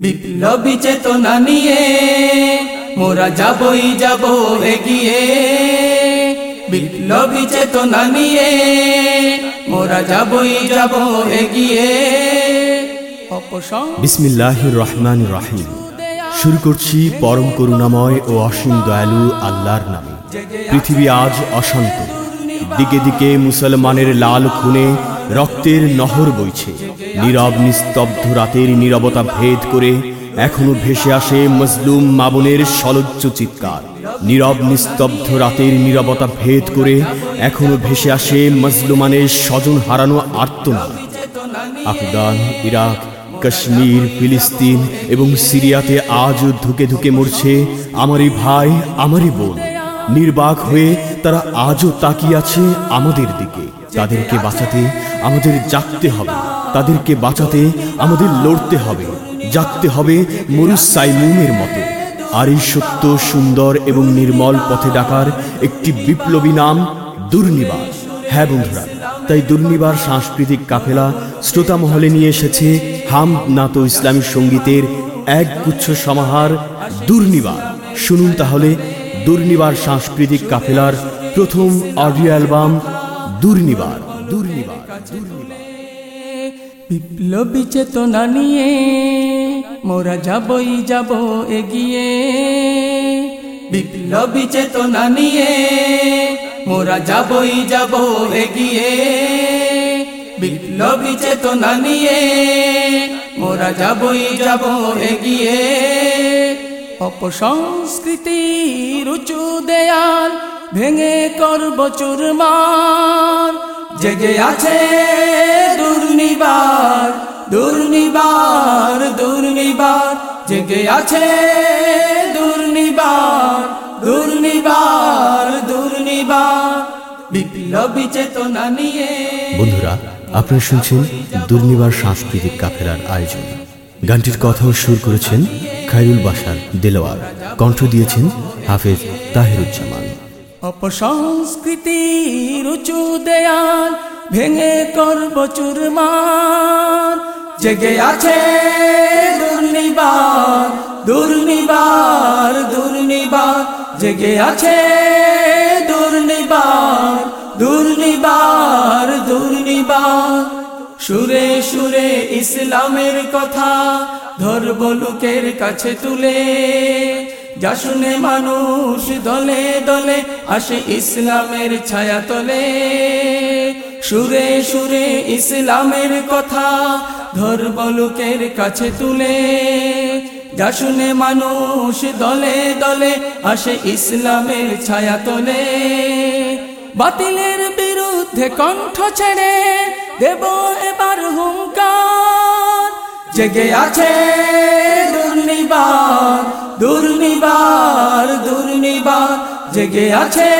বিপ্লবী চেতনা নিয়ে মোরা যাবই যাব এগিয়ে। বিপ্লবী চেতনা নিয়ে মোরা যাবই যাব এগিয়ে। অপসং বিসমিল্লাহির রহমান রহিম। শুরু করছি পরম করুণাময় ও অসীম দয়ালু আল্লাহর নামে। পৃথিবী আজ অশান্ত। দিকে দিকে মুসলমানের লাল খুনে রক্তের নহর বইছে। নীরব নিস্তব্ধ রাতের নীরবতা ভেদ করে এখনও ভেসে আসে মজলুম মাবনের সলজ্জ চিৎকার। নীরব নিস্তব্ধ রাতের নীরবতা ভেদ করে এখনও ভেসে আসে মজলুমানের স্বজন হারানো আর্তনা আফগান, ইরাক, কাশ্মীর, ফিলিস্তিন এবং সিরিয়াতে আজও ধুকে ধুকে মরছে আমারই ভাই, আমারই বোন। নির্বাক হয়ে তারা আজও তাকিয়ে আছে আমাদের দিকে। তাদেরকে বাঁচাতে আমাদের জাগতে হবে। তাদেরকে বাঁচাতে আমাদের লড়তে হবে, জাগতে হবে মরুস সাইমুমের মতো। আর এই সত্য, সুন্দর এবং নির্মল পথে ডাকার একটি বিপ্লবী নাম দুর্নিবাস হ্যাঁ বন্ধুরা, তাই দুর্নিবার সাংস্কৃতিক কাফেলা শ্রোতা মহলে নিয়ে এসেছে হাম নাতো ইসলামী সঙ্গীতের এক গুচ্ছ সমাহার দুর্নিবার। শুনুন তাহলে দুর্নিবার সাংস্কৃতিক কাফেলার প্রথম অডিও অ্যালবাম দুর্নিবার দুর্নিবার দুর্নিবার। বিপ্লবী চেতনা নিয়ে মোরা যাবই, যাব এগিয়ে। বিপ্লবী চেতনা নিয়ে মোরা যাবই, যাব এগিয়ে। বিপ্লবী চেতনা নিয়ে মোরা যাবই, যাব এগিয়ে। অপসংস্কৃতি উঁচু দেয়াল ভেঙে করব চুরমার। জেগে আছে দুর্নিবার দুর্নিবার দুর্নিবার জেগে আছে দুর্নিবার দুর্নিবার দুর্নিবার বিপ্লবী চেতনা নিয়ে। বন্ধুরা আপনারা শুনছেন দুর্নিবার সাংস্কৃতিক কাফেলার আয়োজন। গানটির কথাও সুর করেছেন খায়রুল বাসার দেলোয়ার কণ্ঠ দিয়েছেন হাফেজ তাহিরুজ্জামান। অপসংস্কৃতির উঁচু দেয়াল ভেঙে করব চুরমার। জেগে আছে দুর্নিবার দুর্নিবার দুর্নিবার। জেগে আছে দুর্নিবার দুর্নিবার দুর্নিবার। সুরে সুরে ইসলামের কথা ধরব লোকের কাছে তুলে। যা শুনে মানুষ দলে দলে আসে ইসলামের ছায়া তলে। সুরে সুরে ইসলামের কথা ধরব লোকের কাছে তুলে। যা শুনে মানুষ দলে দলে আসে ইসলামের ছায়া তোলে। বাতিলের বিরুদ্ধে কণ্ঠ ছেড়ে দেব এবার হুঙ্কার। জেগে আছে দুর্নিবার দুর্নিবার দুর্নিবার। জেগে আছে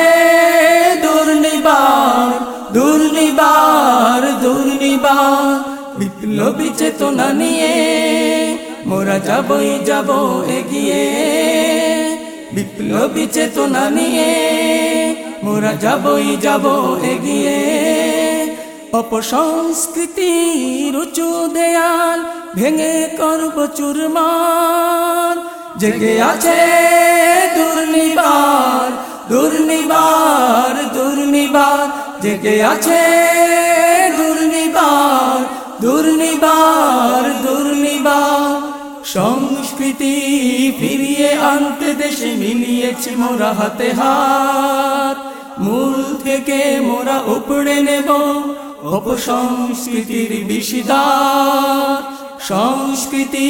বিপ্লবী চেতনা নিয়ে মোরা যাবই, যাব এগিয়ে। বিপ্লবী চেতনা নিয়ে মোরা যাবই, যাব এগিয়ে। অপসংস্কৃতির উঁচু দেয়াল ভেঙে করব চুরমার। জেগে আছে দুর্নিবার দুর্নিবার দুর্নিবার। জেগে আছে দুর্নিবার দুর্নিবার, সংস্কৃতি ফিরিয়ে আনতে দেশে মিলিয়েছি মোরা হাতে হাত। মূল থেকে মোরা উপড়ে নেব অপসংস্কৃতির বিষিদার। সংস্কৃতি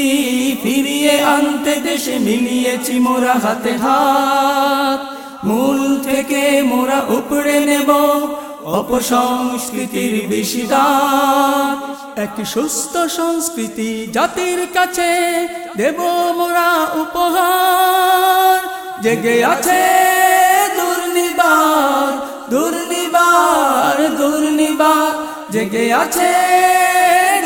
ফিরিয়ে আনতে দেশে মিলিয়েছি মোরা হাতে হাত। মূল থেকে মোরা উপড়ে নেব অপসংস্কৃতির বিষিদার। এক সুস্থ সংস্কৃতি জাতির কাছে দেব মোরা উপহার। জেগে আছে দুর্নিবার দুর্নিবার দুর্নিবার। জেগে আছে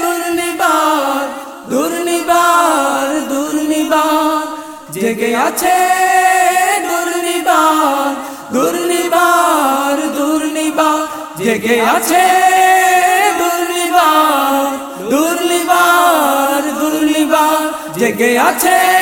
দুর্নিবার দুর্নিবার দুর্নিবার। জেগে আছে জেগে আছে দুর্নিবার দুর্নিবার দুর্নিবার জেগে আছে